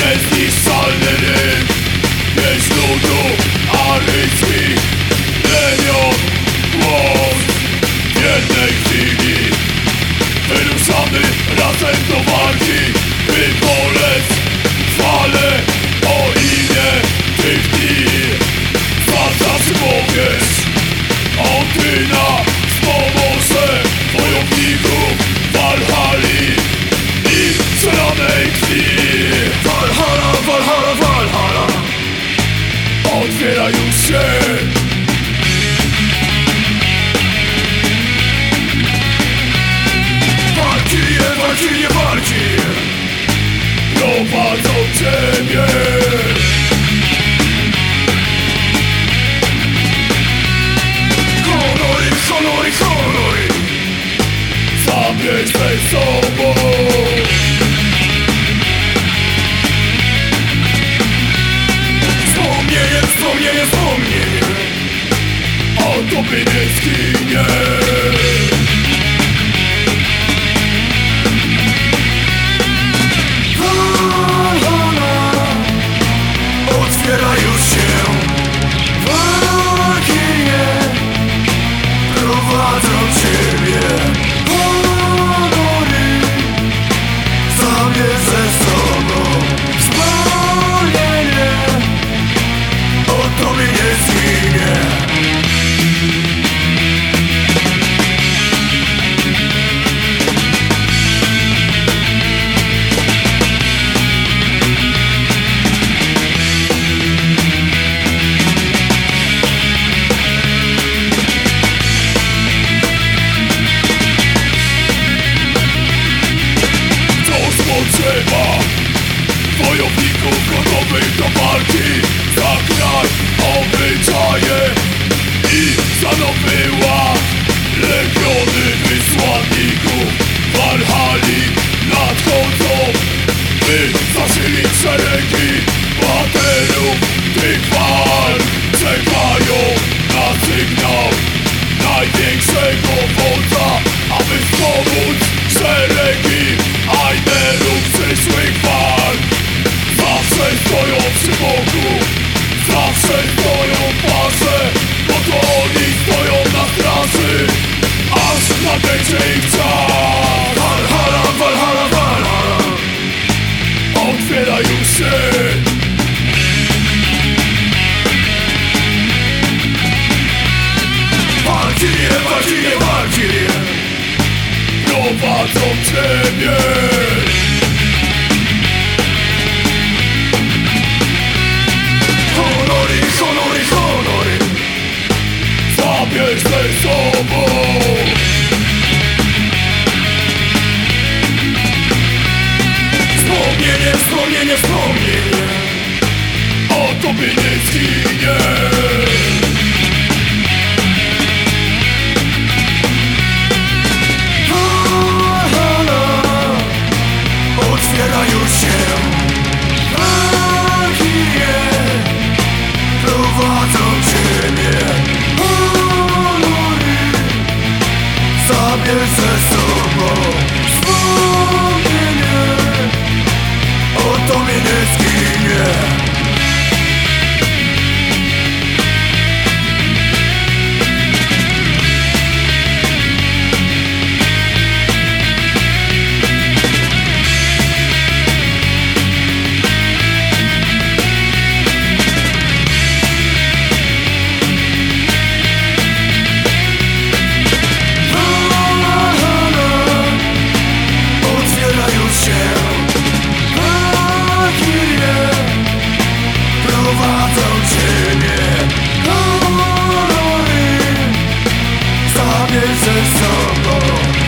Yes. otwierają się. Partie, partie, partie Prowadzą ciebie. Honory, honory, honory Zabierz swej Zasili szeregi baterów tych walk. Czekają na sygnał. Yeah! this is summer